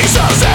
Jesus.